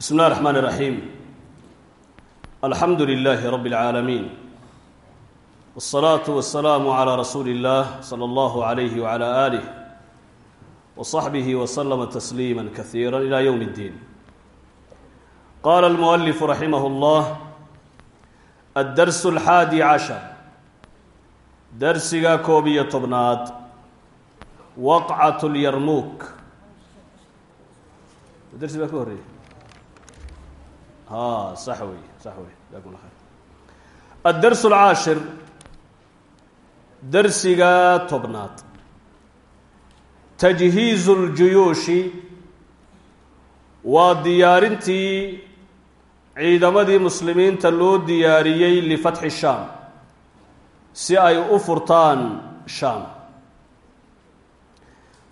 بسم الله الرحمن الرحيم الحمد لله رب العالمين والصلاة والسلام على رسول الله صلى الله عليه وعلى آله وصحبه وسلم تسليما كثيرا إلى يوم الدين قال المؤلف رحمه الله الدرس الحادي عشر درسga koob iyo tobnaad waqcat اlyarmuuk dersi sax wey sax wey jazakum la khayr. Addars alcaashir darsiga tobnaad. Tajhiizu اljuyuushi waa diyaarintii ciidamadii muslimiinta loo diyaariyey lifatxi shaam si ay u furtaan shaam.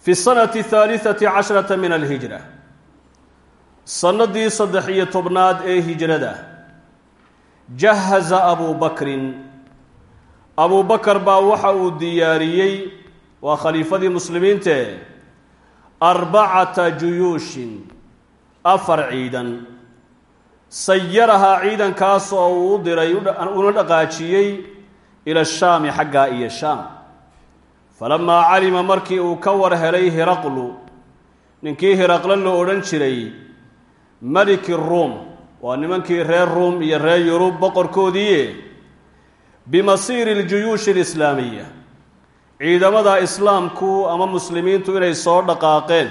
Fi sanati haaliثati casharata min alhijra sanadii saddex iyo tobnaad ee hijrada jahaza abu bakrin. Abu bakar baa waxa uu diyaariyey waa khaliifadii muslimiinte arbacata juyuushin afar ciidan. Sayarahaa ciidankaas oo uu u diray una dhaqaajiyey ila shaami xaggaa iyo shaam. Falamaa calima markii uu ka war helay hiraqlu ninkii hiraqle la odhan jiray maliki ruum. Waa nimankii reer ruum iyo reer yurub boqorkoodiiye bimasiiri اljuyuushi alislaamiya ciidamada islaamku ama muslimiintu inay soo dhaqaaqeen.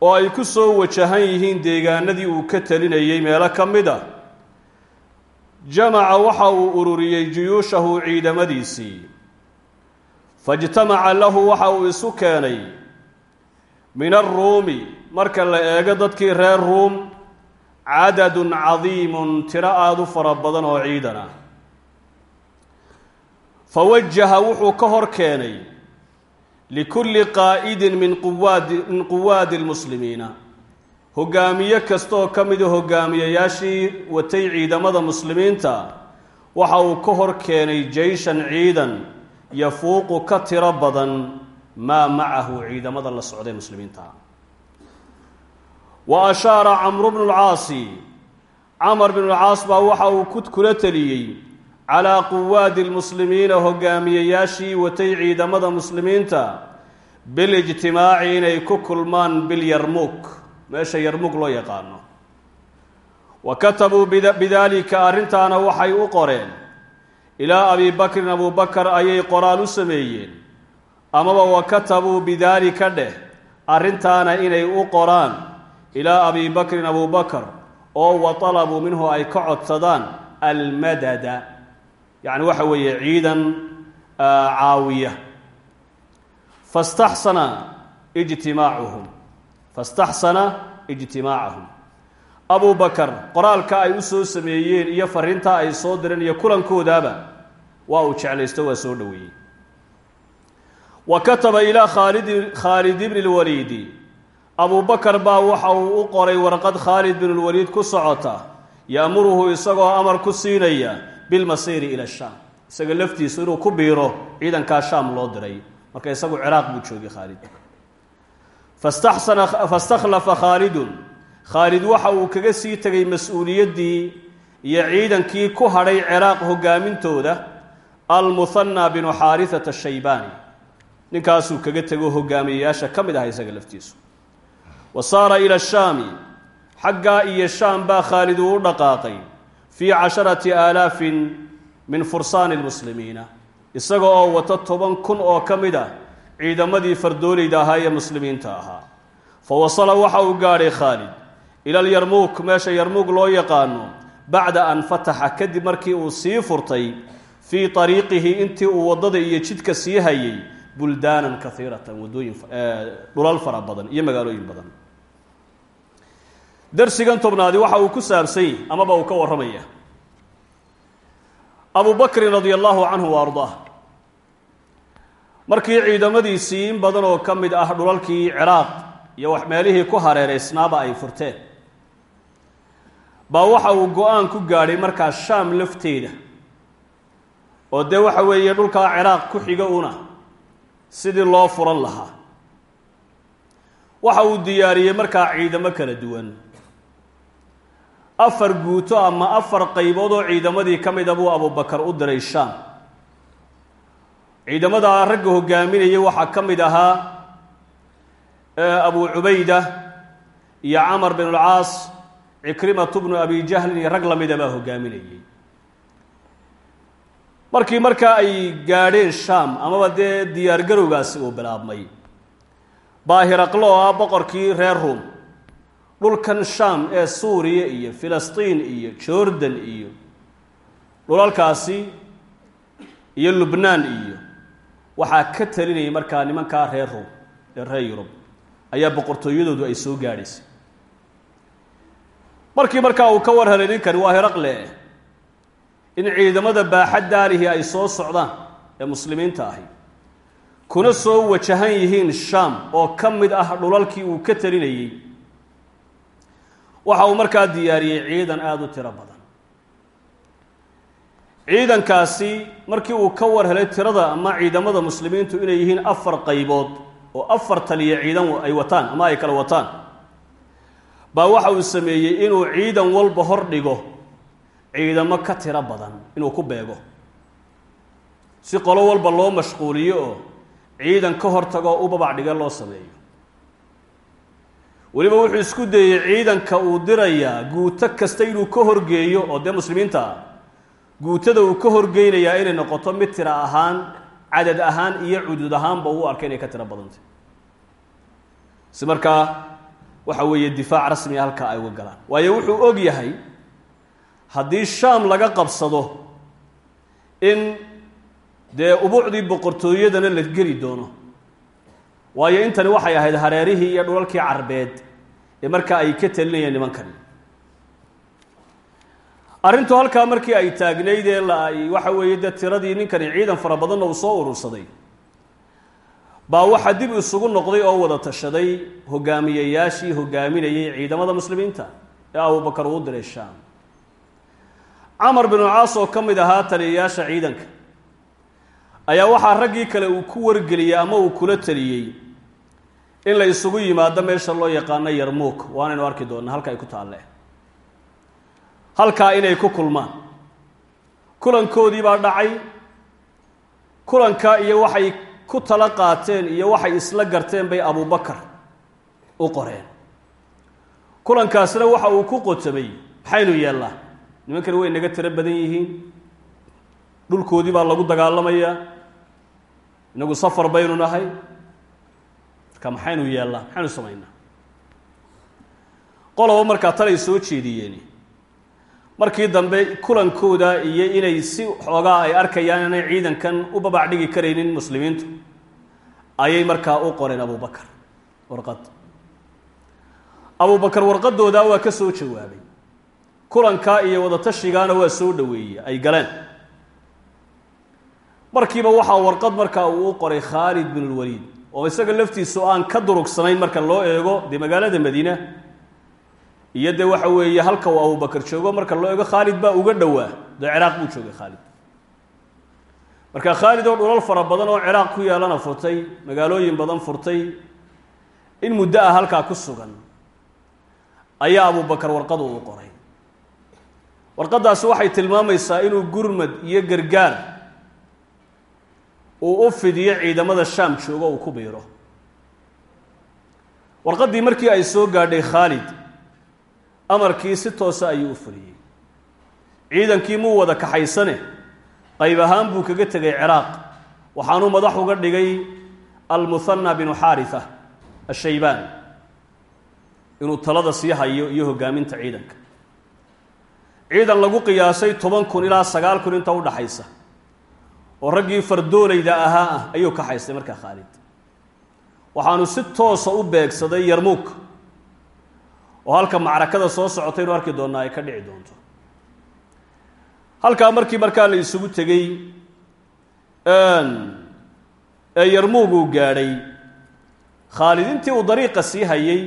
Oo ay ku soo wajahan yihiin deegaanadii uu ka talinayey meelo ka mid a. Jamaca waxa uu ururiyey juyuushahu ciidamadiisii. Faijtamaca lahu waxa uu isu keenay. Min aruumi marka la eego dadkii reer ruum cadadun cadiimun tiro aada u fara badan oo ciidan ah fawajaha wuxuu ka hor keenay likulli qaa'idin min quwaadi min quwaadi lmuslimiina hogaamiye kastaoo ka mida hogaamiyayaashii watay ciidamada muslimiinta waxa uu ka hor keenay jeyshan ciidan yafuuqu ka tiro badan maa macahu ciidamada la socday muslimiinta wa ashaara camru bnu lcaasi camar bnu lcaas baa waxa uu ku kula teliyey calaa quwaadi lmuslimiina hogaamiyayaashii watay ciidamada muslimiinta bilijtimaaci inay ku kulmaan bilyarmuuk meesha yarmuug loo yaqaano wa katabuu bidaalika arrintaana waxay u qoreen ilaa abi bakrin abu bakar ayay qoraal u sameeyeen amaba wa katabuu bidaalika dheh arrintaana inay u qoraan ilaa abi bakrin abu bakar oo wa talabuu minhu ay ka codsadaan almadada. Yacni waxa weeye ciidan caawiya. Fastaxsana ijtimaacuhum. Fastaxsana ijtimaacahum abu bakar qoraalka ay u soo sameeyeen iyo fariintaa ay soo direen iyo kulankoodaaba waa uu jeclaysto waa soo dhoweeyey. Wa kataba ilaa khaalidi khaalid ibni lwaliidi abu bakar baa waxa uu u qoray warqad khaalid bin lwaliid ku socota yaamuruhu isagoo amar ku siinaya bilmasiiri ila shaam. Isaga laftiisu inuu ku biiro ciidankaa shaam loo diray. Marka isagu ciraaq buu joogay khaalid. Fastakhlafa khaalidun. Khaalid waxa uu kaga sii tegay mas'uuliyaddii iyo ciidankii ku hadhay ciraaq hogaamintooda almuhanna binu xaarihata ashaybaani ninkaasuu kaga tego hogaamiyayaasha ka mid aha isaga laftiisu wa saara ila shaami. Xaggaa iyo shaam baa khaalid uu u dhaqaaqay fii casharati aalaafin min fursaani lmuslimiina isaga oo wato toban kun oo ka mid ah ciidamadii fardoolayda ahaa ee muslimiinta ahaa. Fa wasala waxa uu gaadhay khaalid ila alyarmuuk meesha yarmuug loo yaqaano bacda an fataxa kadib markii uu sii furtay fii ariiqihi intii uu waddada iyo jidka sii hayay buldaanan kaiiratan wadooyin dhulal fara badan iyo magaalooyin badan darsigan tobnaadi waxa uu ku saabsan yahy amaba uu ka warramaya. Abu bakrin radia allahu canhu wa ardaah markii ciidamadiisii in badan oo ka mid ah dhulalkii ciraaq iyo wax meelihii ku hareereysnaaba ay furteen baa waxa uu go'aan ku gaadhay markaa shaam lafteeda. Oo dee waxa weeye dhulkaa ciraaq ku xiga una sidii loo furan lahaa. Waxa uu diyaariyey markaa ciidamo kala duwan afar guuto ama afar qaybood oo ciidamadii ka mida buu abubakar u diray shaam. Ciidamada ragga hogaaminayay waxaa ka mid ahaa abu cubayda iyo camar bin alcaas cikrimatu bnu abi jahlin iyo rag lamida baa hogaaminayay markii markaa ay gaadheen shaam amaba dee diyaargarowgaasi uu bilaabmay. Baahiraqlo oo ah boqorkii reer ruom dhulkan shaam ee suuriya iyo filistiin iyo jordan iyo dhulalkaasi iyo lubnaan iyo waxaa ka talinayay markaa nimankaa reer ruom ee reer yurub. Ayaa boqortooyadoodu ay soo gaadhaysay. Markii markaa uu ka war helay ninkani waa heraqle in ciidamada baaxaddaalihi ay soo socdaan ee muslimiinta ahi. Kuna soo wajahan yihiin shaam oo ka mid ah dhulalkii uu ka talinayey waxa uu markaa diyaariyey ciidan aada u tiro badan. Ciidankaasi markii uu ka war helay tirada ama ciidamada muslimiintu inay yihiin afar qaybood oo afar taliya ciidan ay wataan ama ay kala wataan baa waxa uu sameeyey inuu ciidan walba hor dhigo ciidamo ka tiro badan inuu ku beego. Si qolo walba loo mashquuliyo oo ciidan ka hortago u babac dhiga loo sameeyo weliba wuxuu isku dayey ciidanka uu dirayaa guuto kasta inuu ka horgeeyo oo dee muslimiinta ah guutada uu ka horgeynayaa inay noqoto mid tira ahaan cadad ahaan iyo cudud ahaanba uu arkay inay ka tiro badantay. Si markaa waxa weeye difaac rasmiga halkaa ay uga galaan. Waayo wuxuu og yahay haddii shaam laga qabsado in dee ubuucdii boqortooyadana la geli doono waayo intani waxay ahayd hareerihii iyo dhulalkii carbeed ee markaa ay ka talinayeen nimankani arrintu halkaa markii ay taagnayd ee la ay waxa weeye dee tiradii ninkani ciidan fara badanna uu soo urursaday. Baa waxaa dib isugu noqday oo wada tashaday hogaamiyeyaashii hogaaminayay ciidamada muslimiinta ee abubakar uu diray shaam. Camar binu caas oo ka mid ahaa taliyayaasha ciidanka ayaa waxaa raggii kale uu ku wargeliyey ama uu kula taliyey in la isugu yimaado meesha loo yaqaano yarmuuk waanaynu arki doonaa halka ay ku taalle halkaa inay ku kulmaan. Kulankoodii baa dhacay. Kulanka iyo waxay ku tala qaateen iyo waxay isla garteen bay abubakar u qoreen. Kulankaasna waxa uu ku qotamay maxaynu yeellaa? Nimankani way naga tiro badan yihiin. Dhulkoodii baa lagu dagaalamayaa inagu safar baynu nahay marka maxaynu yeellaa maxaynu samaynaa qoloba markaa talay soo jeediyeen. Markii dambe kulankooda iyo inay si xoogaa ay arkayaan inay ciidankan u babac dhigi karaynin muslimiintu ayay markaa u qoreen abubakar warqad. Abubakar warqadooda waa ka soo jawaabay. Kulankaa iyo wadatashigaana waa soo dhoweeyey ay galeen. Markiiba waxaa warqad markaa uu u qoray khaalid bin lwaliid oo isaga laftiisu aan ka durugsanayn marka loo eego dee magaalada madiina iyo dee waxa weeye halka uu abubakar joogo marka loo eego khaalid baa uga dhowaa. Dee ciraaq buu joogay khaalid. Marka khaalid oo dhulal fara badan oo ciraaq ku yaalana furtay magaalooyin badan furtay in muddo ah halkaa ku sugan ayaa abubakar warqadu u qoray. Warqaddaasi waxay tilmaamaysaa inuu gurmad iyo gargaar uu u fidiyo ciidamada shaam joogo uu ku biiro. Warqaddii markii ay soo gaadhay khaalid amarkii si toosa ayuu u fuliyey. Ciidankii muu wada kaxaysane? Qayb ahaan buu kaga tegay ciraaq. Waxaanuu madax uga dhigay almuhanna binu xaaritha ashaybaan inuu talada sii hayo iyo hogaaminta ciidanka. Ciidan lagu qiyaasay toban kun ilaa sagaal kun inta udhaxaysa oo raggii fardoolayda ahaa ah ayuu kaxaystay markaa khaalid. Waxaanu si toosa u beegsaday yarmuuk oo halka macrakada soo socotay inu arki doonnaa ay ka dhici doonto. Halkaa markii markaa la isugu tegey ee yarmuug uu gaadhay khaalid intii uu dariiqa sii hayay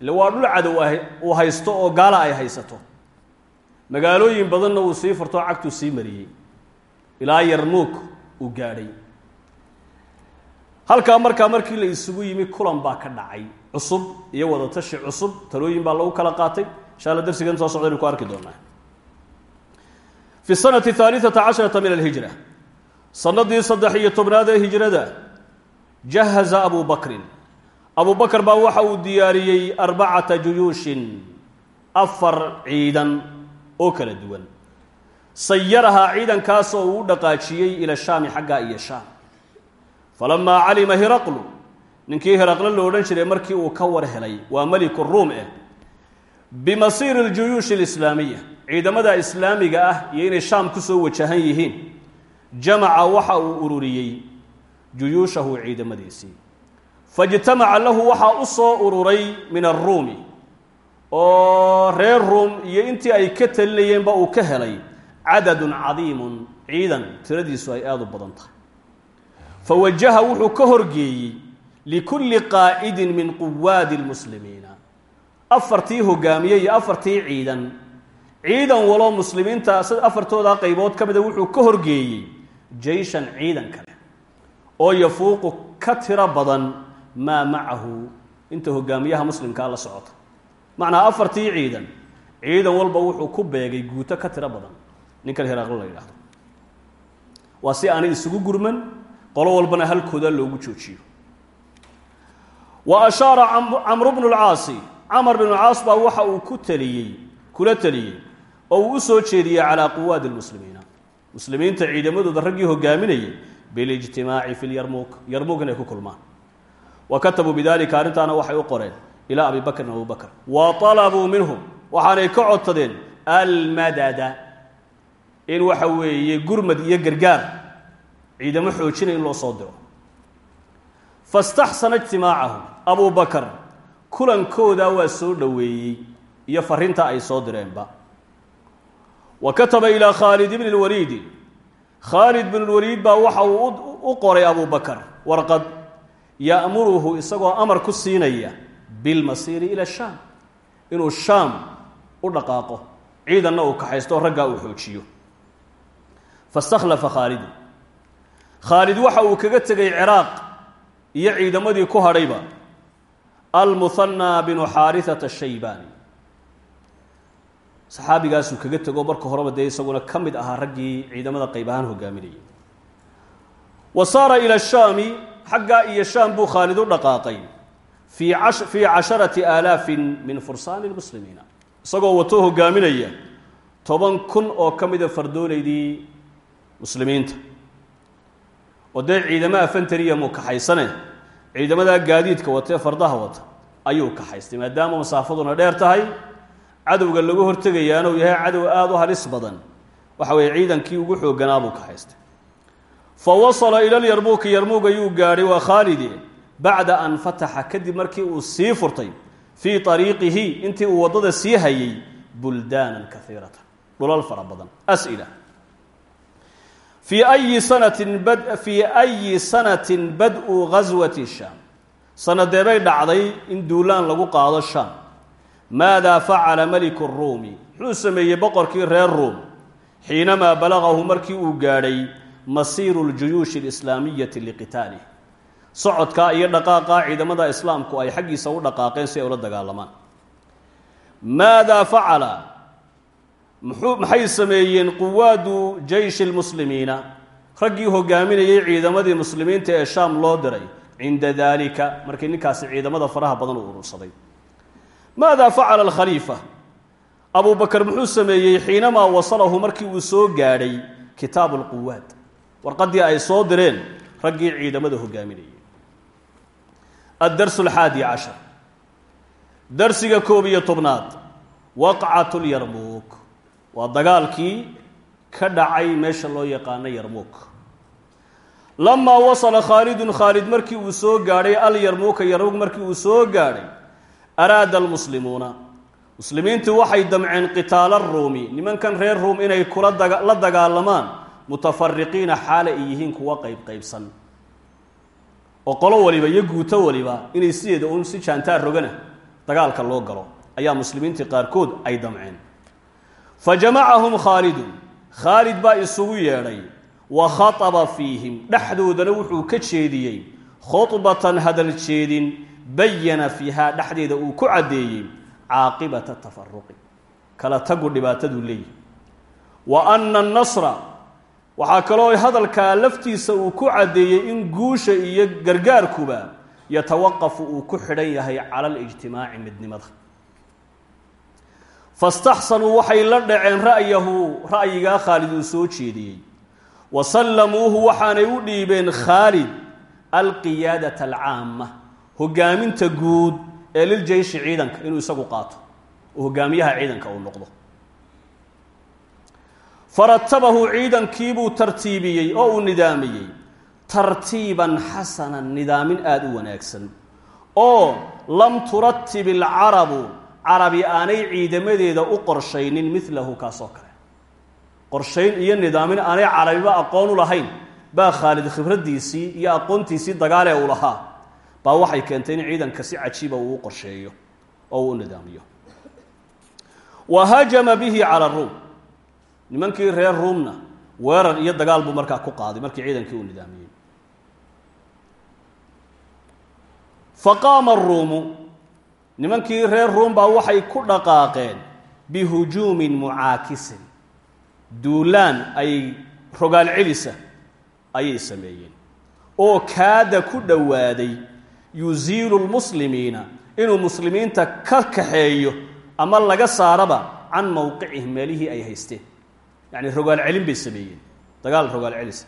ile waa dhul cadow uu haysto oo gaala ay haysato. Magaalooyin badanna uu sii furto cagtuu sii mariyey. Ilaa yarmuug uu gaadhay. Halkaa markaa markii la isugu yimi kulan baa ka dhacay. Cusub iyo wadatashi cusub talooyin baa lagu kala qaatay. Insha darsigan soo socda aynu ku arki doonaa. Fi sanati haaliata casharata min alhijra. Sanadii saddex iyo tobnaad ee hijrada jahaza abu bakrin. Abu bakr baa waxa uu diyaariyey arbacata juyuushin afar ciidan oo kala duwan sayarahaa ciidankaasoo uu u dhaqaajiyey ila shaami xaggaa iyo shaam. Falamaa calima hiraqlu ninkii hiraqle lo odhan jiray markii uu ka war helay waa meliku ruum eh bimasiiri ljuyuushi alislaamiya ciidamada islaamiga ah iyo inay shaam ku soo wajahan yihiin jamaca waxa uu ururiyey juyuushahu ciidamadiisii. Faijtamaca lahu waxaa u soo ururay min aruumi oo reer ruum iyo intii ay ka talinayeenba uu ka helay cadadun cadiimun ciidan tiradiisu ay aada u badan tahay. Fawajaha wuxuu ka horgeeyey likulli qaa'idin min quwaadi lmuslimiina afartii hogaamiye iyo afartii ciidan. Ciidan waloo muslimiinta afartoodaa qaybood ka mida wuxuu ka horgeeyey jeyshan ciidan kale oo yafuuqu ka tiro badan maa macahu inta hogaamiyaha muslimkaa la socota. Macnaa afartii ciidan ciidan walba wuxuu ku beegay guuto ka tiro badan ninkan heraaqlo la yidhaahdo. Waa si aanay isugu gurman qolo walbana halkooda loogu joojiyo. Wa ashaara camru bnu lcaasi camar bnu lcaas baa waxa uu ku taliyey kula taliyey oo uu u soo jeediyey calaa quwaadi lmuslimiina muslimiinta ciidamadooda raggii hogaaminayay bilijtimaaci fi lyarmuuk yarmuuk inay ku kulmaan. Wa katabuu bidalika arrintaana waxay u qoreen ilaa abi bakrin abu bakr. Wa alabuu minhum waxaanay ka codsadeen almadada in waxa weeye gurmad iyo gargaar ciidamo xoojina in loo soo diro. Fastaxsana ijtimaacahum abu bakar kulankoodaa waa soo dhoweeyey iyo farinta ay soo direenba. Wa kataba ilaa khaalid ibni lwaliidi khaalid bn lwaliid baa waxa uu u qoray abu bakar warqad ya'muruhu isagoo amar ku siinaya bilmasiiri ila shaam inuu shaam u dhaqaaqo ciidanna uu kaxaysto raggaa uu xoojiyo fastakhlafa khaalidu khaalid waxa uu kaga tegay ciraaq iyo ciidamadii ku hadhayba. Almuhanaa binu xaariata ashaybaani saxaabigaasuu kaga tego marka horeba dee isaguna ka mid ahaa raggii ciidamada qayb ahaan hogaaminayay wa saara ila shaami xaggaa iyo shaam buu khaalid u dhaqaaqay. Fii casharati aalaafin min fursaani lmuslimiina isagoo wato hogaaminaya toban kun oo ka mida fardooleydii muslimiinta. Oo dee ciidamaha fantariya muu kaxaysane ciidamadaa gaadiidka watee fardaha wata ayuu kaxaystay maadaama masaafaduna dheer tahay cadowga lagu hortegayaana uu yahay cadow aada u halis badan. Waxa weeye ciidankii ugu xooganaabuu kaxaystay. Fa wasala ila lyarmuuki yarmuug ayuu gaadhay waa khaalidi bacda an fataxa. Kadib markii uu sii furtay fii ariiqihi intii uu waddada sii hayay buldaanan kaiiratan dhulal fara badan. As'ila fii ayi sanatin bad-u ghaswati shaam sanadeebay dhacday in duulaan lagu qaado shaam maadaa facala meliku ruumi muxuu sameeyey boqorkii reer ruum xiinamaa balagahu markii uu gaadhay masiiru ljuyuushi alislaamiyati liqitaalih. Socodkaa iyo dhaqaaqaa ciidamada islaamku ay xaggiisa u dhaqaaqeen si ay ula dagaalamaan maadaa facala maxay sameeyeen quwaadu jeyshi lmuslimiina raggii hogaaminayay ciidamadii muslimiinta ee shaam loo diray. Cinda daalika markii ninkaasi ciidamada faraha badan u urursaday. Maadaa facala alkhaliifa? Abu bakar muxuu sameeyey xiinamaa wasalahu markii uu soo gaadhay kitaabu lquwaad warqaddii ay soo direen raggii ciidamada hogaaminayay. Addarsu alxaadi cashar. Darsiga koob tobnaad. Waqcat lyarmuuk waa dagaalkii ka dhacay meesha loo yaqaano yarmuuk lamaa wasala khaalidun khaalid markii uu soo gaadhay alyarmuuka yarmuuk markii uu soo gaadhay araada almuslimuuna. Muslimiintu waxay damceen qitaala ruumi nimankan reer ruum inay kula la dagaalamaan mutafariqiina xaala ay yihiin kuwa qayb qaybsan. Oo qolo waliba iyo guuto waliba inay sideeda uun si jaantaar rogana dagaalka loo galo ayaa muslimiintii qaarkood ay damceen fa jamacahum khaalidun khaalid baa isugu yeedhay wa khataba fiihim dhexdoodana wuxuu ka jeediyey. khudbatan hadal jeedin. bayana fiihaa dhexdeeda uu ku caddeeyey caaqibata tafaruqi kala tagu dhibaataduu leeyahy wa anna annasra waxaa kaloo hadalkaa laftiisa uu ku caddeeyey in guusha iyo gargaarkuba yatawaqafu uu ku xidhan yahay cala alijtimaaci midnimada fastaxsanuu waxay la dhaceen ra'yahu ra'yigaa khaalid uu soo jeediyey wa sallamuuhu waxaanay u dhiibeen khaalid alqiyaadata alcaama hogaaminta guud ee liljeyshi ciidanka inuu isagu qaato oo hogaamiyaha ciidanka uu noqdo faratabahu ciidankiibuu tartiibiyey oo uu nidaamiyey tartiiban xasanan nidaamin aada u wanaagsan oo lam turatib alcarabu carabi aanay ciidamadeeda u qorshaynin milahu kaasoo kale. Qorshayn iyo nidaamin aanay carabiba aqoon u lahayn baa khaalid khibraddiisii iyo aqoontiisii dagaale uu lahaa. Baa waxay keentay in ciidanka si cajiiba uu u qorsheeyo oo uu u nidaamiyo. Wa hajama bihi cala ruum. Nimankii reer ruumna weerar iyo dagaal buu markaa ku qaaday markii ciidankii uu nidaamiyey. Faqaama aruumu nimankii reer ruum baa waxay ku dhaqaaqeen bihujuumin mucaakisin. Duulaan ay rogaal celisa ayay sameeyeen. Oo kaada ku dhowaaday yusiilu lmuslimiina inuu muslimiinta ka kaxeeyo ama laga saaraba can mowqicihim meelihii ay haysteen. Yacni rogaal celin bay sameeyeen. Dagaal rogaal celisa.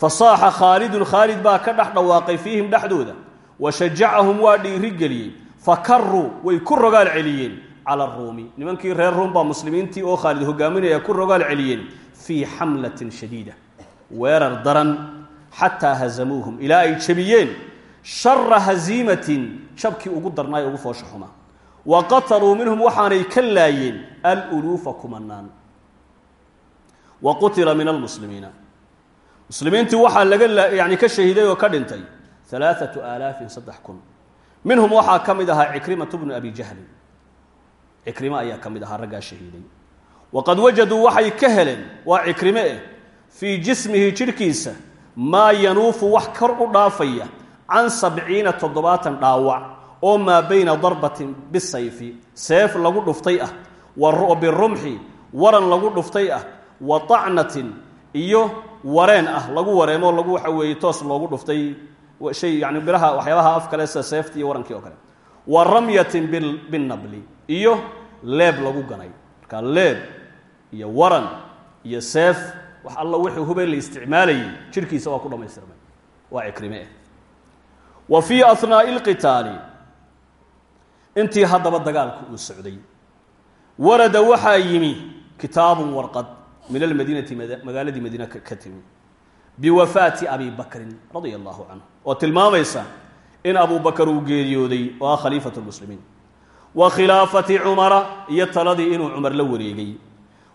Fasaaxa khaalidun khaalid baa ka dhex dhawaaqay fiihim dhexdooda wa shajacahum waa dhiirigeliyey fakaruu way ku rogaal celiyeen. Cala aruumi nimankii reer ruum baa muslimiintii oo khaalid hogaaminaya ku rogaal celiyeen. Fii xamlatin shadiida. Weerar daran xataa hazamuuhum ilaa ay jabiyeen shara haziimatin jabkii ugu darnaaye ugu foosha xumaa wa qataluu minhum waxaanay ka laayeen aluluufa kumanaan wa qutila min almuslimiina muslimiintii waxaa laga yani ka shahiiday oo ka dhintay alaaatu aalaafin saddex kun minhum waxaa ka mid ahaa cikrimatu bnu abi jahlin cikrime ayaa ka mid ahaa raggaa shahiiday waqad wajaduu waxay ka heleen waa cikrime eh fii jismihi jidhkiisa maa yanuufu wax kor u dhaafaya can sabciina toddobaatan dhaawac oo maa bayna darbatin bisayfi seef lagu dhuftay ah wa birumxi waran lagu dhuftay ah wa tacnatin iyo wareen ah lagu wareemoo lagu waxa weeye toos loogu dhuftay shay yani biraha waxyaabaha af kale sida seefti iyo warankii oo kale. Wa ramyatin binabli iyo leeb lagu ganay. Marka leeb iyo waran iyo seef wax alla wixii hubay la isticmaalayay jirhkiisa waa ku dhamaystirmay waa cikrime wa fii ahnaa'i lqitaali intii haddaba dagaalku uu socday. Warada waxaa yimi kitaabun warqad min almadiinati magaaladii madiina ka timi biwafaati abi bakrin radia allahu canhu oo tilmaamaysa in abu bakar uu geeriyooday oo ah khaliifat lmuslimiin. Wa khilaafati cumara iyo taladii inuu cumar la wareegay.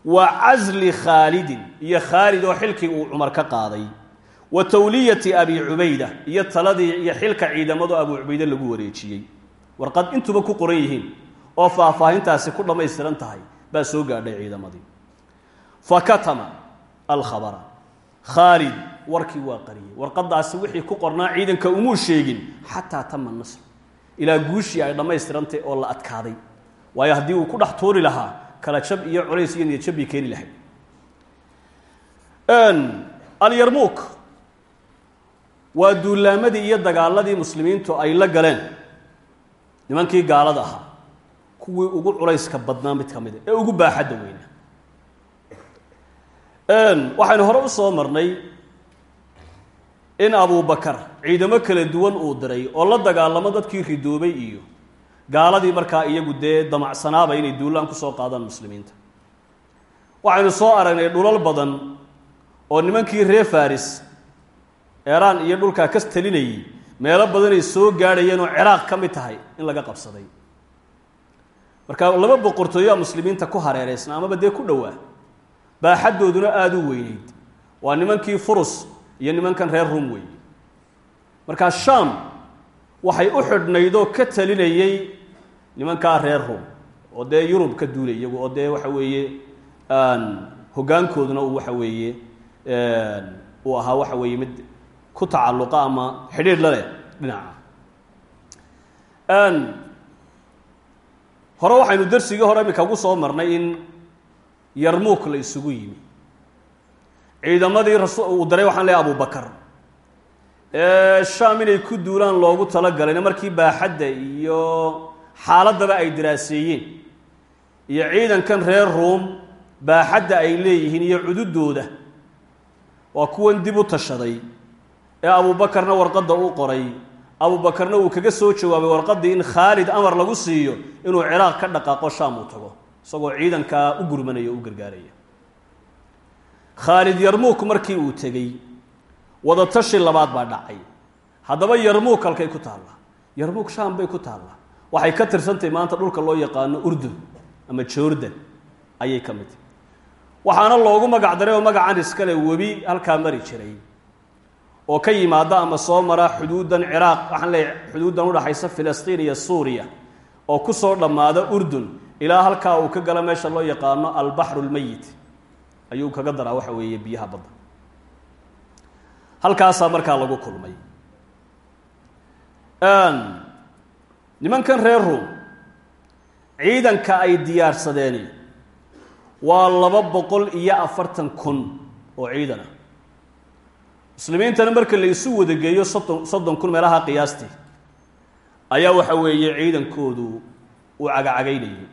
Wa casli khaalidin iyo khaalid oo xilkii uu cumar ka qaaday. Wa tawliyati abi cubayda iyo taladii iyo xilka ciidamado abu cubayde lagu wareejiyey. Warqad intuba ku qoran yihiin oo faahfaahintaasi ku dhammaystiran tahay baa soo gaadhay ciidamadii. Fa katama alkhabara khaalid warkii waa qariyey. Warqadaasi wixii ku qornaa ciidanka umuu sheegin. Xataa tama nasr. Ilaa guushii ay dhammaystirantay oo la adkaaday. Waayo haddii uu ku dhex tuuri lahaa kala jab iyo colays iyo niyadjab bay keeni lahayd. Alyarmuuk waa duulaamadii iyo dagaaladii muslimiintu ay la galeen. Nimankii gaalada ahaa kuwii ugu culayska badnaa mid ka mid a ee ugu baaxadda weyna waxaynu hore u soo marnay in abubakar ciidamo kala duwan uu diray oo la dagaalamo dadkii ridoobay iyo gaaladii markaa iyagu dee damacsanaaba inay duulaan ku soo qaadaan muslimiinta. Waxaynu soo aragnay dhulal badan oo nimankii reer faris eraan iyo dhulkaa ka talinayay meelo badanay soo gaadhayeen oo ciraaq ka mid tahay in laga qabsaday. Marka laba boqortooyoa muslimiinta ku hareereysna amaba dee ku dhowaa baaxaddooduna aada u weyneyd waa nimankii furus iyo nimankan reer rum weeye. Markaa sham waxay u xidhnayd ka talinayey nimankaa reer rum oo dee yurub ka duulay iyagu oo dee waxa weeye hoggaankooduna uu waxa weeye uu ahaa waxa weeye mid ku tacalluqa ama xidhiidh la leh dhinaca. Hore waxaynu darsigii hore iminka ugu soo marnay in yarmuuk la isugu yimi ciidamadii uu daray waxaan leehay abubakar ee shaam inay ku duulaan loogu talagalayna markii baaxadda iyo xaaladdaba ay daraaseeyeen iyo ciidankan reer ruum baaxadda ay leeyihiin iyo cududooda waa kuwan dib u tashaday. Ee abuubakarna warqadda u qoray. Abuubakarna uu kaga soo jawaabay warqaddii in khaalid amar lagu siiyo inuu ciraaq ka dhaqaaqo shaam uu tago isagoo ciidankaa u gurmanaya o u gargaaraya khaalid yarmuuk markii uu tegey wadatashi labaad baa dhacay. Haddaba yarmuuk halkay ku taalla. Yarmuuk shaam bay ku taalla. Waxay ka tirsantahay maanta dhulka loo yaqaano urdun ama jordan ayay ka mid waxaana loogu magac daray oo magacan iskale webi halkaa mari jiray oo ka yimaada ama soo mara xuduudan ciraaq waxaan leeyahy xuduuddan udhaxaysa filistiin iyo suuriya oo ku soo dhammaada urdun ilaa halkaa uu ka gala meesha loo yaqaano albaxru lmeyit ayuu kaga daraa waxa weeye biyaha badda. Halkaasaa markaa lagu kulmay. Nimankan reer ruom ciidanka ay diyaarsadeeni waa laba boqol iyo afartan kun oo ciidan ah. Muslimiintana marka la isu wadageeyo soddon soddon kun meelaha qiyaastii ayaa waxa weeye ciidankoodu uu cagacagaynayay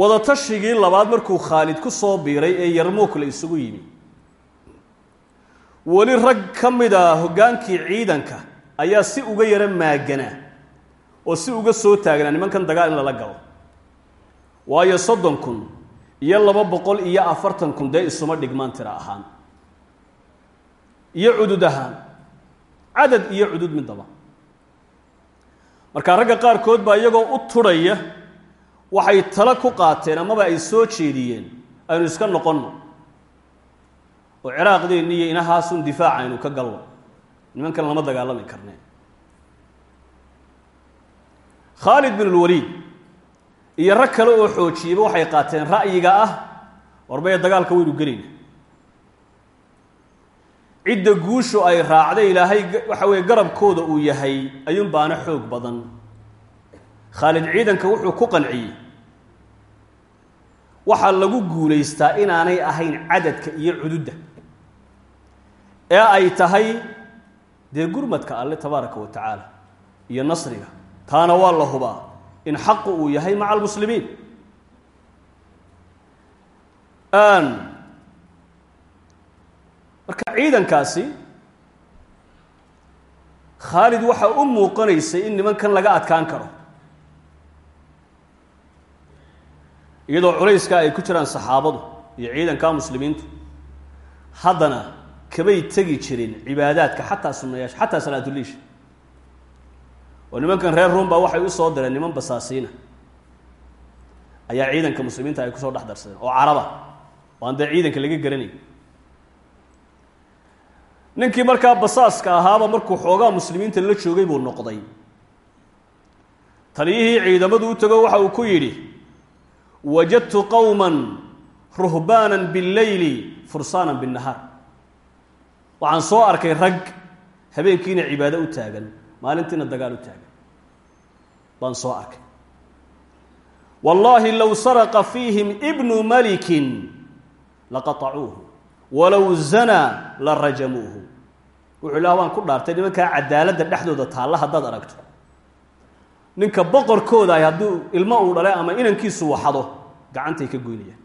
wadatashigii labaad markuu khaalid ku soo biiray ee yarmuuk la isugu yimi. Weli rag ka mid a hoggaankii ciidanka ayaa si uga yara maaganaa oo si uga soo taagnaa nimankan dagaal in lala galo. Waayo soddon kun iyo laba boqol iyo afartan kun dee isuma dhigmaan tira ahaan. Iyo cudud ahaan. Cadad iyo cudud midaba. Markaa ragga qaarkood baa iyagoo u tudhaya waxay talo ku qaateen amaba ay soo jeediyeen aynu iska noqonno. Oo ciraaqdeenni iyo inahaasun difaac aynu ka galno. Nimankan lama dagaalami karne. Khaalid bin ulwaliid iyo rag kale oo xoojiyeyba waxay qaateen ra'yiga ah warbaya dagaalka waynu gelayna. Cidda guushu ay raacday ilaahay waxa weeye garabkooda uu yahay ayuun baana xoog badan khaalid ciidanka wuxuu ku qanciyey. Waxaa lagu guulaystaa inaanay ahayn cadadka iyo cududda. Ee ay tahay dee gurmadka alle tabaaraka wa tacaala iyo nasriga taana waa la hubaa in xaqu uu yahay maca almuslimiin. Marka ciidankaasi khaalid waxaa u muuqanaysay in nimankan laga adkaan karo iyadoo culayska ay ku jiraan saxaabadu iyo ciidanka muslimiintu haddana kamay tegi jirin cibaadaadka xataa sunayaasha xataa salaatuliish oo nimankan reer ruum baa waxay u soo direen niman basaasiina. Ayaa ciidanka muslimiinta ay ku soo dhex darsadeen oo caraba. Oo aan dee ciidanka laga garanay ninkii markaa basaaska ahaaba markuu xoogaa muslimiinta la joogay buu noqday. Taliyihii ciidamadu u tago waxa uu ku yidhi wajadtu qowma ruhbaana billeyli fursaana binnahaar waxaan soo arkay rag habeenkiina cibaado u taagan maalintiina dagaal u taagan baan soo arkay wallaahi low saraqa fiihim ibnu malikin laqatacuuhu walow zanaa la rajamuuhu wuxuu ilaah ku dhaartay nimankaa cadaaladda dhexdooda taalla haddaad aragto ninka boqorkooda ay hadduu ilmo uu dhalay ama inankiisu waxado gacantay ka goynayaan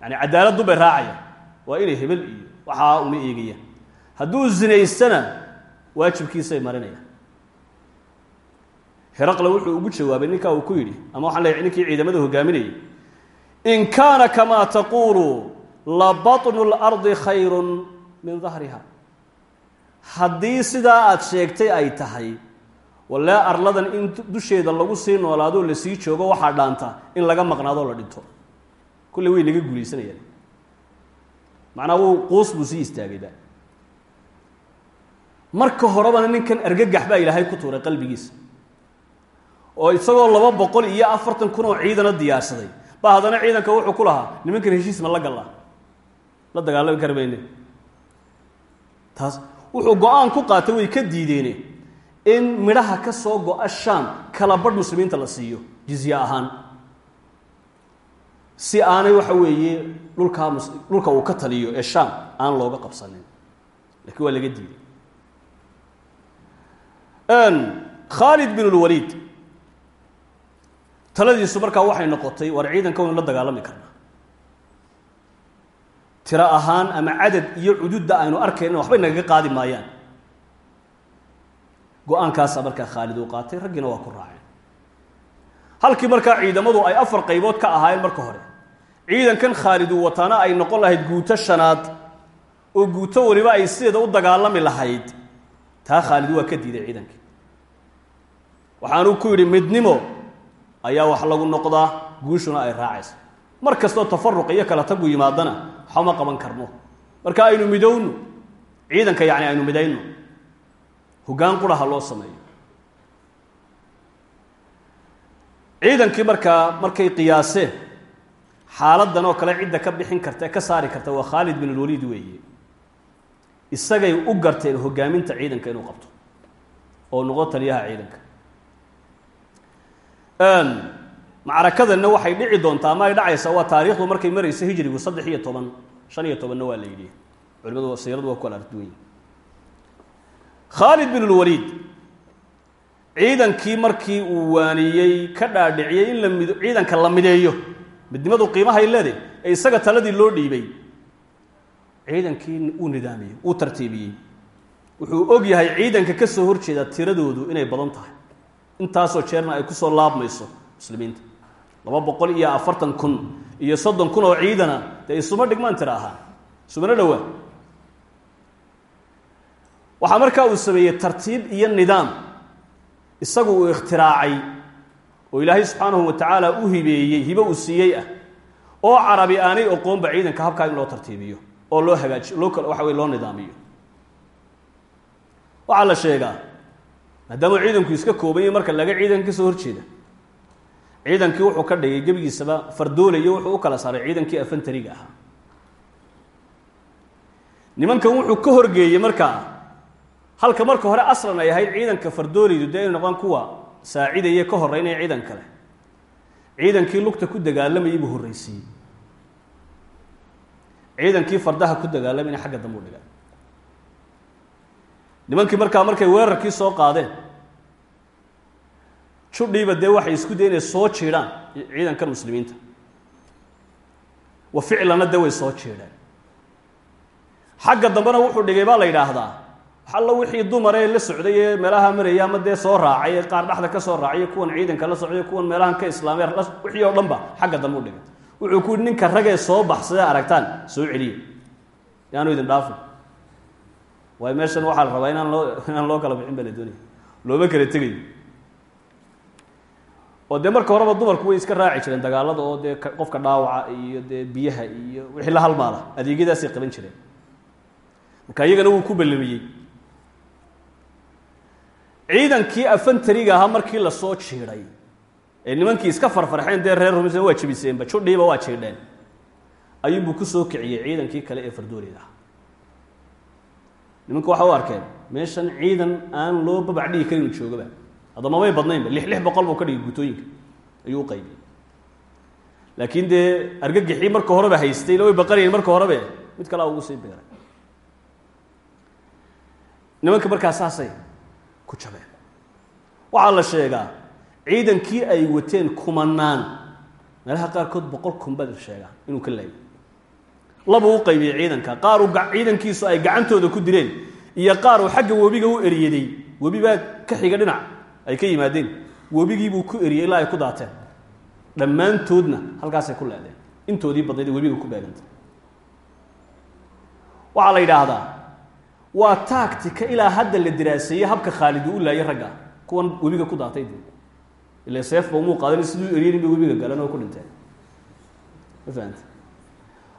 yani cadaaladdu bay raacayaan. Waa inay hebel iyo waxaa uma eegayaan. Hadduu zinaystana waajibkiisay marinayaan. Heraqle wuxuu ugu jawaabay ninkaa uu ku yidhi ama waxaan leeyahy ninkii ciidamada hogaaminayay. In kaana kamaa taquulu la baطnu اlardi khayru min dahriha haddii sidaa aada sheegtay ay tahay wallee arladan in dusheeda lagu sii noolaadoo la sii joogo waxaa dhaanta in laga maqnaadoo la dhinto. Kulley way naga guulaysanayaan macnaa wuu quus buu sii istaagayba marka horebana ninkan argagax baa ilaahay ku tuuray qalbigiisa oo isagoo laba boqol iyo afartan kun oo ciidana diyaarsaday. Ba haddana ciidanka wuxuu ku lahaa nimankan heshiis ma la gallaa. La dagaalami kari taas wuxuu go'aan ku qaatay way ka diideene in midhaha ka soo go-a shaam kala badh muslimiinta la siiyo jizye ahaan. Si aanay waxa weeye dhulkaa dhulka uu ka taliyo ee shaam aan looga qabsanin. Lakiin waa laga diiday. Khaalid bin lwaliid taladiisu markaa waxay noqotay war ciidanka waynu la dagaalami karnaa tiro ahaan ama cadad iyo cududda aynu arkayna waxbay nagaga qaadi maayaan go'aankaasaa markaa khaalid uu qaatay raggiina waa ku raaceen. Halkii markaa ciidamadu ay afar qaybood ka ahaayeen marka hore ciidankan khaalid uu wataana ay noqon lahayd guuto shanaad oo guuto waliba ay sideeda u dagaalami lahayd. Taa khaalid waa ka diiday ciidankii waxaanuu ku yidhi midnimo ayaa wax lagu noqdaa guushuna ay raacaysa mar kastoo tafaruq iyo kala tagu yimaadana waxama qaban karno. Marka aynu midowno ciidanka yacni aynu midayno hoggaan quraha loo sameeyo. Ciidankii markaa markay qiyaaseen xaaladan oo kale cidda ka bixin karta ee ka saari karta waa khaalid bin alwaliid weeye. Isagay u garteen hogaaminta ciidanka inuu qabto oo noqo taliyaha ciidanka. Macrakadanna waxay dhici doontaa ama ay dhacaysaa waa taariikhdu markay maraysa hijrigu saddex iyo toban shan iyo tobanna waa la yidhi. Culimadu siiradu waa ku kala arduwanya khaalid bin lwaliid ciidankii markii uu waaniyey ka dhaadhiciyey in la mid ciidanka la mideeyo. Midnimadu qiimahay leeday ee isaga taladii loo dhiibay. Ciidankii uu nidaamiyey uu tartiibiyey. Wuxuu og yahay ciidanka ka soo horjeeda tiradoodu inay badan tahay. Intaasoo jeerna ay ku soo laabmayso muslimiinta. Laba boqol iyo afartan kun iyo soddon kun oo ciidana dee isuma dhigmaan tira ahaan isumana dhowaa waxaa markaa uu sameeyey tartiib iyo nidaam isagu uu ikhtiraacay oo ilaahay subxaanahu wa tacaala u hibeeyey hibe uu siiyey ah oo carabi aanay oqoonba ciidanka habkaa in loo tartiibiyo oo loo hagaajiyo loo kal waxa wey loo nidaamiyo. Waxaa la sheegaa maadaamuu ciidanku iska kooban yahy marka laga ciidanka ka soo horjeeda ciidankii wuxuu ka dhigay gebigiisaba fardoolayo wuxuu u kala saaray ciidankii afantariga ahaa. Nimankan wuxuu ka horgeeyey markaa halka marka hore aslan ay ahayd ciidanka fardoolaydu dee inay noqdaan kuwa saacidaya ka horeynaya ciidan kale ciidankii lugta ku dagaalamayay buu horreysiiyey ciidankii fardaha ku dagaalamayna xagga dambe u dhigaa nimankii markaa markay weerarkii soo qaadeen judhiiba dee waxay isku day inay soo jiidhaan ciidankan muslimiinta. Wa ficlanna dee way soo jiidheen. Xagga dambena wuxuu dhigay baa la yidhaahdaa alla wixii dumaree la socday ee meelaha maraya ama dee soo raacay ee qaar dhexda ka soo raacay kuwan ciidanka la socday kuwan meelahan ka islaamay wixii oo dhan ba xagga dambe u dhigay. Wuxuu ku yihi ninka ragee soo baxsadee aragtaan soo celiya yaanu idin dhaafin. Waayo meeshan waxaa la rabaa inaan loo inaan loo kala bixin ba la doonaya. Looma kala tegayo. Oo dee marka horeba dumarku way iska raaci jireen dagaalada oo dee qofka dhaawaca iyo dee biyaha iyo wixii la halmaala adeegyadaasay qaban jireen. Marka iyagana wuu ku ballamiyey ciidankii afantariga ahaa markii la soo jiiday ee nimankii iska farfarxeen dee reer rumisna waa jebiseenba judhiiba waa jiidheen. Ayuunbuu ku soo kiciyey ciidankii kale ee ahaa nimanku waxa u arkeen meeshan ciidan aan loo babac dhigi karin joogaba. Haddamabay badnaynba lix lix boqol buu ka dhigay guutooyinka. Ayuu u qaybiyey. Laakiin dee argagixii marka horeba haystay way baqanayen marka horebe mid kalea ugu sii beeray. Nimanka markaa saasay ku jabeen waxaa la sheegaa ciidankii ay wateen kumanaan meelaha qaarkood boqol kun baa sheegaa inuu ka laayay labuu u qaybiyey ciidanka qaar ciidankiisu ay gacantooda ku dileen iyo qaar uu xagga webiga u eriyaday webi baa ka xiga dhinac ay ka yimaadeen. Webigiibuu ku eriyey ilaa ay ku daateen. Dhammaantoodna halkaasay ku leedeen. Intoodii badnayd ee webiga ku beegantay. Waxaa la yidhaahdaa waa taagtika ilaa hadda la diraaseeyey habka khaalid uu u laayay ragga. Kuwan webiga ku daatay de ila seefba umuu qaadan siduu eryanin bay webiga galan oo ku dhinteen ma fahamta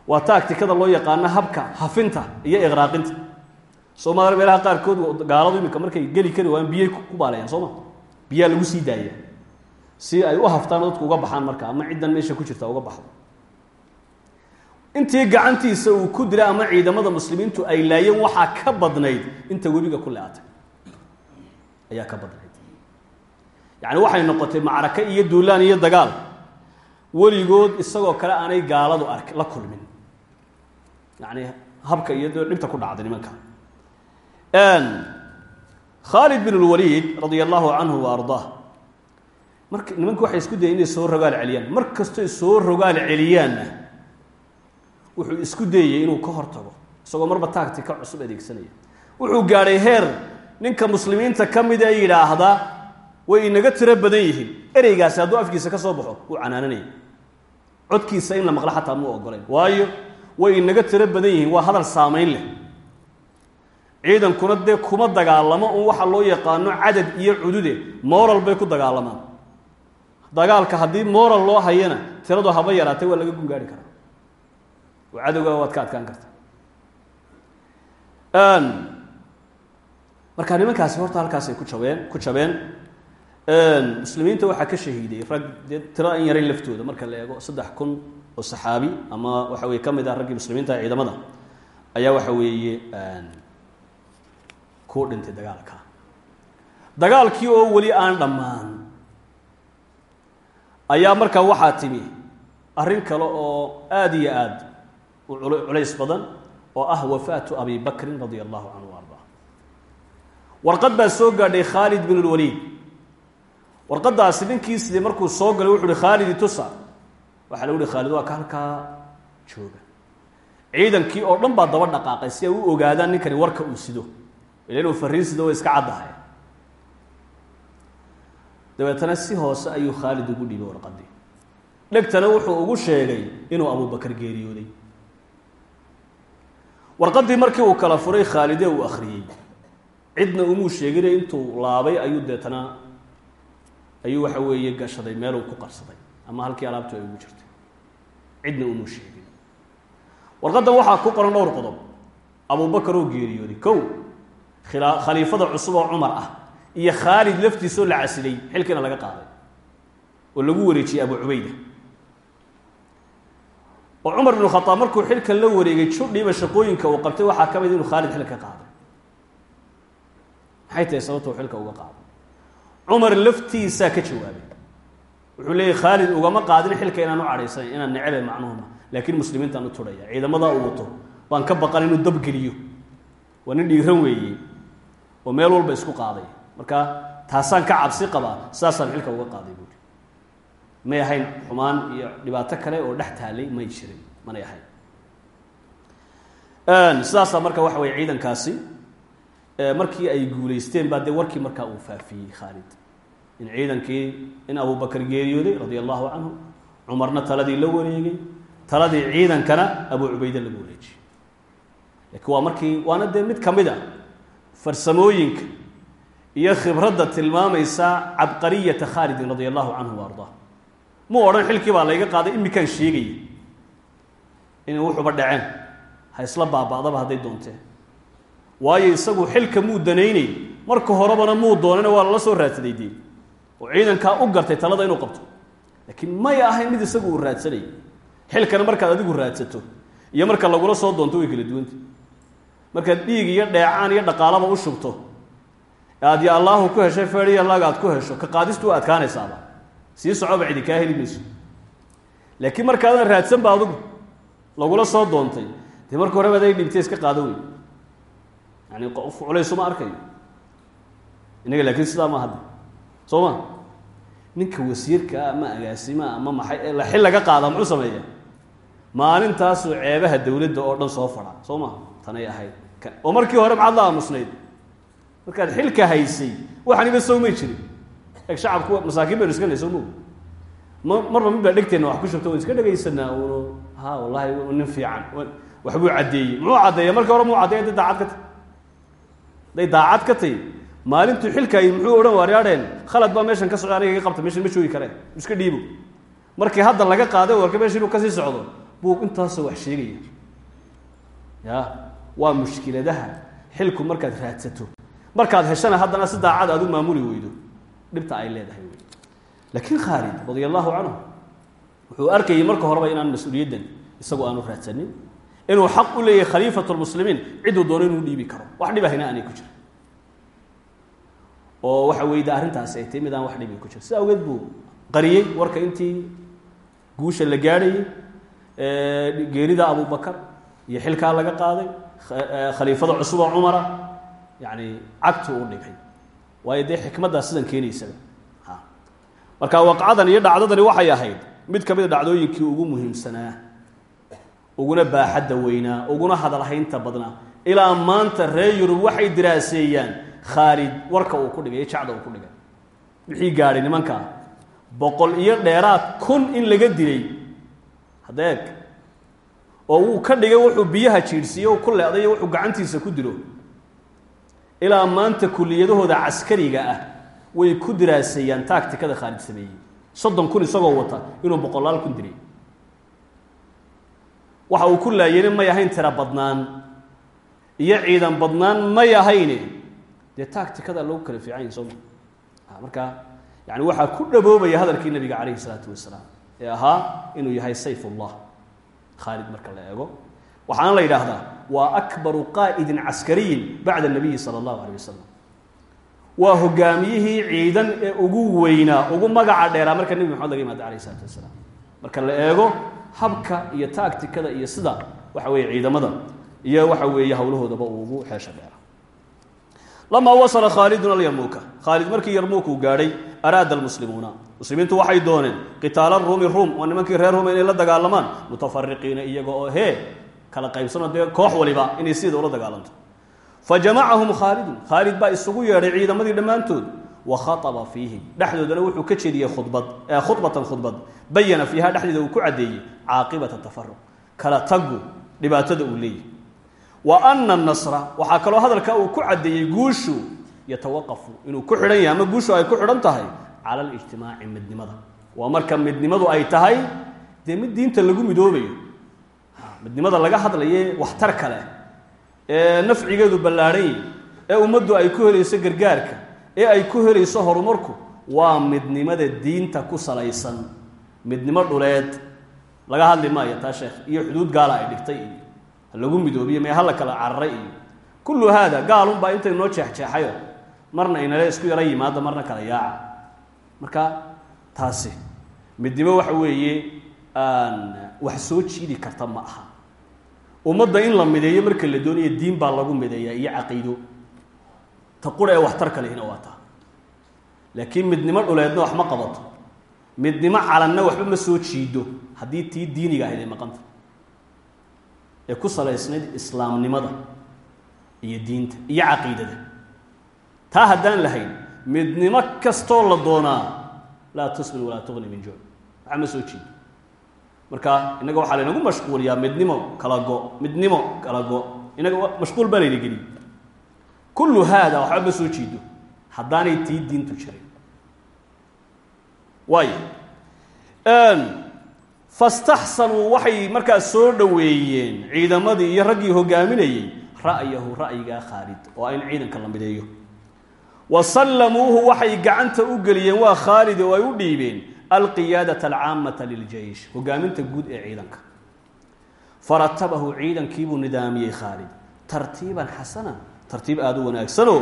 waa taagtikada loo yaqaano habka hafinta iyo iqraaqinta. Soomaalia meelaha qaarkood gaaladu iminka markay geli kari waan biyay ku baalayaan soo ma? Biyaa lagu sii daaya. Si ay u haftaan dadku uga baxaan marka ama ciddan meesha ku jirta uga baxdo intii gacantiisa uu ku dilay ama ciidamada muslimiintu ay laayeen waxaa ka badnayd inta webiga ku le-atay. Ayaa ka badnayd. Yacni waxay noqotay macrake iyo duulaan iyo dagaal. Weligood isagoo kale aanay gaaladu ark la kulmin. Yacni habka iyo dhibta ku dhacday nimanka. Khaalid bin lwaliid radia allahu canhu wa ardaa marka nimanku waxay isku dayeen inay soo rogaal celiyaan. Mar kastoy soo rogaal celiyaanna wuxuu isku dayey inuu ka hortago isagoo marba taagti ka cusub adeegsanaya. Wuxuu gaadhay heer ninka muslimiinta ka mid ee yidhaahda way inaga tiro badan yihiin. Ereygaasi hadduu afkiisa ka soo baxo wuu canaananaya. Codkiisa in la maqlo xataa muu ogolayn waayo way inaga tiro badan yihiin waa hadal saamayn leh. Ciidankuna dee kuma dagaalamo un waxa loo yaqaano cadad iyo cudude moral bay ku dagaalamaan. Dagaalka haddii moral loo hayana tiradu haba yaraatay waa laga gungaari karaa oo cadowga waad ka adkaan karta. Marka nimankaasi horta halkaasay ku jabeen ku jabeen muslimiinta waxaa ka shahiiday rag dee tiro in yaray laftooda marka la eego saddex kun oo saxaabi ama waxa weye ka mid ah raggii muslimiinta ciidamada ayaa waxa weeye ku dhintay dagaalka. Dagaalkii oo weli aan dhammaan ayaa markaa waxaa timi arrin kale oo aada iyo aad u culays badan oo ah wafaatu abi bakrin radia allahu canhu wa ardaa warqad baa soo gaadhay khaalid bin lwaliid warqadaasi ninkii sidii markuu soo galay wuxu uhi khaalidi tusa waxaa lagu uhi khaalid waa ka halkaa jooga. Ciidankii oo dhan baa daba dhaqaaqay si ay u ogaadaan ninkani warka uu sido. Ila inuu fariin sido way iska caddahay. Dabeetana si hoose ayuu khaalid ugu dhiibay warqadii dhegtana wuxuu ugu sheegay inuu abubakar geeriyooday warqadii markii uu kala furay khaalide uu akhriyey. Cidna umuu sheegine intuu laabay ayuu deetana ayuu waxa weeye gashaday meeluu ku qarsaday ama halkii alaabtu ay ugu jirtay. Cidna umuu sheegin warqaddan waxaa ku qoran dhowr qodob. Abubakar oo geeriyooday kow khila khaliifada cusub oo cumar ah iyo khaalid laftiisoo la casilay xilkiina laga qaaday oo lagu wareejiyey abu cubayda oo cumar binu khadaab markuu xilkan la wareegay judhiiba shaqooyinka uu qabtay waxaa ka mid inuu khaalid xilka qaaday. Maxay tahay sababta uu xilka uga qaaday? Cumar laftiisaa ka jawaabay. Wuxuu leeyahy khaalid ugama qaadin xilka inaan u cadhaysana inaan necebe macnuhuma laakiin muslimiintaan u turhaya ciidamadaa uu wato baan ka baqan inuu dabgeliyo waa nin dhiiran weeye oo meel walba isku qaaday. Marka taasaan ka cabsi qabaa saasaan xilka uga qaaday buuri may ahayn xumaan iyo dhibaato kale oo dhex taalay may jirin manay ahayn. Sidaasaa marka waxa weye ciidankaasi markii ay guulaysteen baa dee warkii markaa uu faafiyey khaalid. In ciidankii in abubakar geeriyooday radia allahu canhu cumarna taladii la wareegay taladii ciidankana abu cubayde lagu wareejiyey. Laakiin waa markii waana dee mid ka mid a farsamooyinka iyo khibradda tilmaamaysa cabqariyata khaalidin radia allahu canhu wa ardaa mu odhan xilkii baa layga qaaday imikaan sheegaya inay wuxuba dhaceen. Ha isla baaba'daba hadday doonteen waayo isagu xilka muu danaynay marka horebana muu doonana waa lala soo raadsaday dee oo ciidankaa u gartay talada inuu qabto. Laakiin may ahayn mid isagu uu raadsanayay xilkana markaad adigu raadsato iyo marka lagula soo doonto way kala duwanta markaad dhiig iyo dheecaan iyo dhaqaalaba u shubto. Aad ya allaahu ku heshay feediya laga aad ku hesho ka qaadistu adkaanaysaaba sii socoba cidi kaa heli mayso. Laakiin markaadan raadsan ba adigu lagula soo doontay. Dee marka horeba aday dhibtay iska qaado wey yani qof culaysuma arkayo. Innaga laakiin sidaa ma hadda. Soo ma? Ninka wasiirkaa ama agaasimaa ama maxay la xil laga qaada muxuu sameeya maalintaasuu ceebaha dowladda oo dhan soo fadha soo ma? Tanay ahayd. Oo markii hore maxaad la aamusnayd? Markaad xilka haysay waxaniba sowmay jirin eg shacabku masaakiin baynu iska soo mo ma marba mid baa dhegteenna wax ku shubto waan iska dhegaysanaa uno ha wallahi nin fiican. Waxbuu caddeeyey. Muxuu caddeeya markii hore muu caddeeya day daacad ka tay day daacad ka tay maalintuu xilkaay muxuu odhan waaryaadheen khalad baa meeshan ka socda aniga iga qabta meeshan ma joogi kareen iska dhiibo markii hadda laga qaaday warka meesha inuu ka sii socdo buu intaasoo wax sheegaya. Ya waa mushkiladaha xilku markaad raadsato. Markaad heshana haddana si daacad aad u maamuli weydo dhibta ay leedahay. Wey laakiin khaalid radia allahu canhu wuxuu arkayay marka horeba inaan mas'uuliyaddan isagu aanu raadsanin inuu xaq u leeyahay khaliifat lmuslimiin ciduu doono inuu dhiibi karo. Wax dhibahina aanay ku jirin. Oo waxa weyda arrintaasi ay tahy mid aan wax dhibi ku jira sida awgeed buu warka intii guusha la gaadhayay geerida abubakar iyo xilkaa laga qaaday khaliifada cusuba cumara yani cagtu u dhigay waayo dee xikmaddaa sidan keenaysaba marka waqcadan iyo dhacdadani waxay ahayd mid ka mid a dhacdooyinkii ugu muhiimsanaa uguna baaxadda weynaa uguna hadalhaynta badnaa ilaa maanta reer yurub waxay diraaseeyaan khaalid warka uu ku dhigay jacda uu ku dhigay. Wixii gaadhay nimankaa boqol iyo dheeraad kun in laga dilay. Hadeeg oo wuu ka dhigay wuxuu biyaha jiidhsiiye u ku leeday iyo wuxuu gacantiisa ku dilo ilaa maanta kuliyadahooda caskariga ah way ku diraaseeyaan taagtikada khaalid sameeyey. Soddon kun isagoo wata inuu boqolaal kun dilay waxa uu ku laayeyna may ahayn tira badnaan. Iyo ciidan badnaan may ahayne. Dee taagtikada lagu kala fiican yahay sooma marka yani waxaa ku dhaboobaya hadalkii nabiga calayhi salaatu wasalaam ee ahaa inuu yahay sayf ullah khaalid marka la eego. Waxaana la yidhaahdaa waa akbaru qaa'idin caskariyin bacda nabiyi sala allahu alay wasalam waa hogaamiyihii ciidan ee ugu weynaa ugu magaca dheeraa marka nebi maxamed laga yimaada alayh isalaatu wasalaam marka la eego habka iyo taagtikada iyo sida waxa weeye ciidamada iyo waxa weeye howlahoodaba uu ugu xeesha dheera lamaa wasala khaalidun alyarmuuka. Khaalid markii yarmuuk uu gaadhay araada almuslimuuna. Muslimiintu waxay dooneen qitaala ruumi ruum waa nimankii reer ruum inay la dagaalamaan mutafariqiina iyaga oo hee kala qaybsanoo dee koox waliba inay sida ula dagaalanto. Fajamacahum khaalidun khaalid baa isugu yeedhay ciidamadii dhammaantood. Wa khaaba fiihim. Dhexdoodana wuxuu ka jeediyey khudbad khudbatan khudbad. Bayana fiiha dhexdeeda uu ku caddeeyey caaqibata tafaruq kala tagu dhibaatada uu leeyahy wa ana nasra waxaa kaloo hadalka uu ku caddeeyey guushu yatawaqafu inuu ku xidhan yahay ama guushu ay ku xidhan tahay cala alijtimaaci midnimada. Waa marka midnimadu ay tahay dee mid diinta lagu midoobayo midnimada laga hadlaye waxtar kale ee nafcigeedu ballaadhan yahy ee ummaddu ay ku helayso gargaarka ee ay ku helayso horumarku waa midnimada diinta ku salaysan. Midnimo dhuleed. Laga hadli maayo taa sheekh iyo xuduud gaala ay dhigtay iyo ha lagu midoobiyo mee ha la kala cararay iyo. Kullu haada gaalunbaa intay noo jeexjeexayo. Marna inale isku yaro yimaada marna kala yaaca. Marka taasi midnimo waxa weeye wax soo jiidi karta ma aha ummadda in la mideeyo marka la doonayo diin baa lagu mideeyaa iyo caqiido. Ta qura ee waxtar kalehina waa laakiin midnimo dhuleedna wax ma qabato. Midnimo calanna waxba ma soo jiido haddii tii diiniga ahayd ay maqanta ee ku salaysnayd islaamnimada iyo diinta iyo caqiidada. Taa haddaan lahayn midnimo kastoo la doonaa laa tusmin walaa tuqni min juuc. Waxba ma soo jiido marka inaga waxaa laynagu mashquuliyaa midnimo kala go midnimo kala go. Inaga mashquul baa layna geliy kullu haada waxba ma soo jiido haddaanay tii diintu jirin. Waayo. Fastaxsanuu waxay markaas soo dhoweeyeen ciidamadii iyo raggii hogaaminayey ra'yahu ra'yigaa khaalid oo in ciidanka la mideeyo. Wa sallamuuhu waxay gacanta u geliyeen waa khaalid oo ay u dhiibeen alqiyaadata alcaamata liljeish hogaaminta guud ee ciidanka faratabahu ciidankiibuu nidaamiyey khaalid tartiiban xasana tartiib aada u wanaagsanoo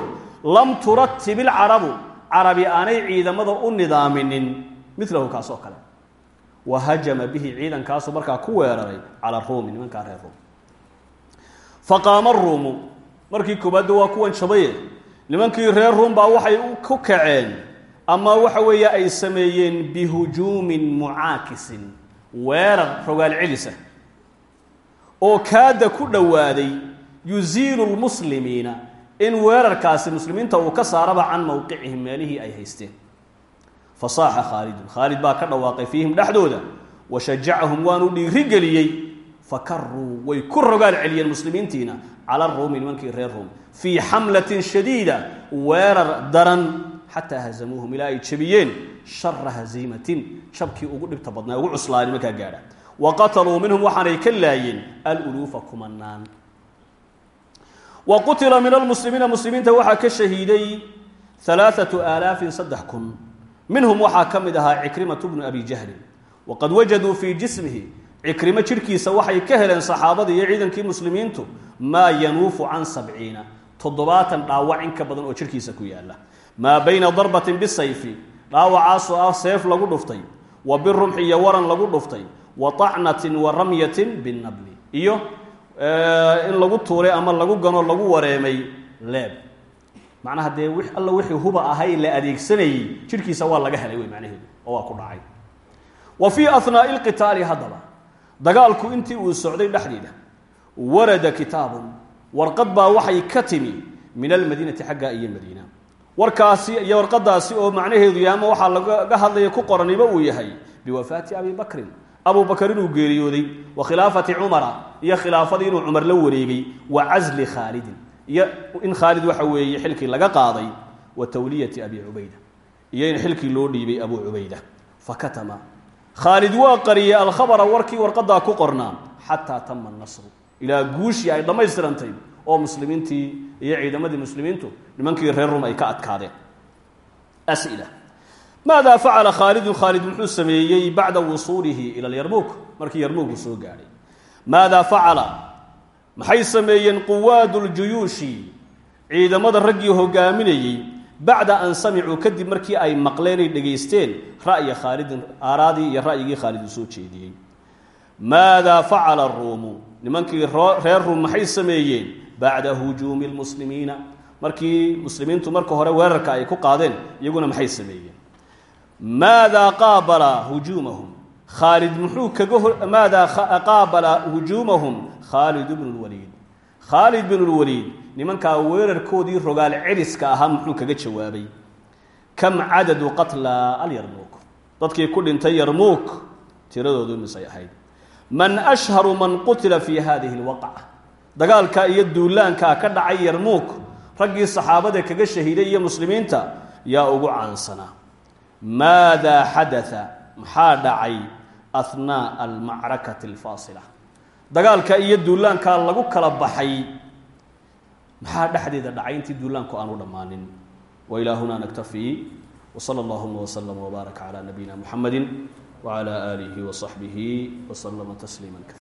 lam turatib ilcarabu carabi aanay ciidamada u nidaaminin milahu kaas oo kale wa hajama bihi ciidankaasu markaa ku weeraray cala ruumi nimankaa reer ruum faqaama ruumu markii koobaadda waa kuwan jabaye nimankii reer ruum baa waxay ku kaceen ama waxa weeye ay sameeyeen bihujuumin mucaakisin weerar rogaal celisa oo kaada ku dhowaaday yuziilu lmuslimiina in weerarkaasi muslimiinta uu ka saaraba can mowqicihim meelihii ay haysteen. Fasaaxa khaalidun khaalid baa ka dhawaaqay fiihim dhexdooda wa shajacahum waanu dhiirigeliyey fakaruu way ku rogaal celiyeen muslimiintiina cala ruumi nimankii reer ruum fii xamlatin shadiida weerar daran xataa hazamuuhum ilaa ay jebiyeen shara haziimatin ugu dhibta badnaa ugu cuslaa nimankaa gaadha. Wa qataluu minhum waxaanay ka laayeen aluluufa kumanaan wa qutila min almuslimiina muslimiinta waxaa ka shahiiday alaaatu aalaafin saddex kun. Minhum waxaa ka mid ahaa cikrimatu bnu abi jahlin waqad wajaduu jismihi cikrimo jidhkiisa waxay ka heleen saxaabadii iyo ciidankii muslimiintu maa yanuufu can sabciina toddobaatan dhaawac in ka badan oo jidhkiisa ku yaalla maa bayna darbatin bisayfi dhaawacaasoo ah seef lagu dhuftay wa birumxi iyo waran lagu dhuftay wa طacnatin wa ramyatin binabli. Iyo in lagu tuuray ama lagu ganoo lagu wareemay leeb. Macnaha dee alla wixii huba ahay la adeegsanayey jidhkiisa waa laga helay wey macnaheedu oo waa ku dhacay. Wa fii ahnaa'i lqitaali haddaba dagaalku intii uu socday dhexdeeda warada kitaabun warqad baa waxay ka timi min almadiinati xagga iyo madiina warkaasi iyo warqadaasi oo macnaheedu yahay ama waxaa laga hadlaya ku qoraniba uu yahay biwafaati abi bakrin. Abu bakr inuu geeriyooday wa khilaafati cumara iyo khilaafadii inuu cumar la wareegay wa casli khaalidin iyo in khaalid waxa weeye xilkii laga qaaday wa tawliyati abi cubayda iyo in xilkii loo dhiibay abu cubayda fakatama khaalid waa qariyey alkhabara warkii warqadaa ku qornaa xataa tama nasru ilaa guushii ay dhammaystirantay oo muslimiintii iyo ciidamadii muslimiintu nimankii reer rum ay ka adkaadeen. As'ila maada facala khaalidun? Khaalid muxuu sameeyey bacda wusuulihi ila yarmuuk markii yarmuuk uu soo gaadhay maada facala maxay sameeyeen quwaadu ljuyuushi ciidamada raggii hogaaminayey bacda an samicuu kadib markii ay maqleen ay dhegaysteen ra'ya khaalidin aaraadii iyo ra'yigii khaalid soo jeediyey. Maada facala ruumu? Nimankii reer ruum maxay sameeyeen bacda hujuumi lmuslimiina markii muslimiintu marka hore weerarka ay ku qaadeen iyaguna maxay sameeyeen? Maada qaabala hujuumahum khaalid muxuu kaga maada qaabala hujuumahum khaalid bnu lwaliid khaalid bnu lwaliid nimankaa weerarkoodii rogaal celiska ahaa muxuu kaga jawaabay. Kam cadadu qatla alyarmuuk? Dadkii ku dhintay yarmuuk tiradoodu misay ahayd man ashharu man qutila fi hadihi lwaqca dagaalka iyo duulaankaa ka dhacay yarmuuk raggii saxaabada kaga shahiiday iyo muslimiinta yaa ugu caansanaa maada xadaa maxaa dhacay ahnaaءa almacrakati alfaasila? Dagaalka iyo duulaankaa lagu kala baxay maxaa dhexdeeda dhacay? Intii duulaanku aanu dhammaanin. Wailahuna naktafii wsala allahuma wslama wbaaraka cala nabiyina muxamadi wcala aalihi wasaxbihi waslama tasliima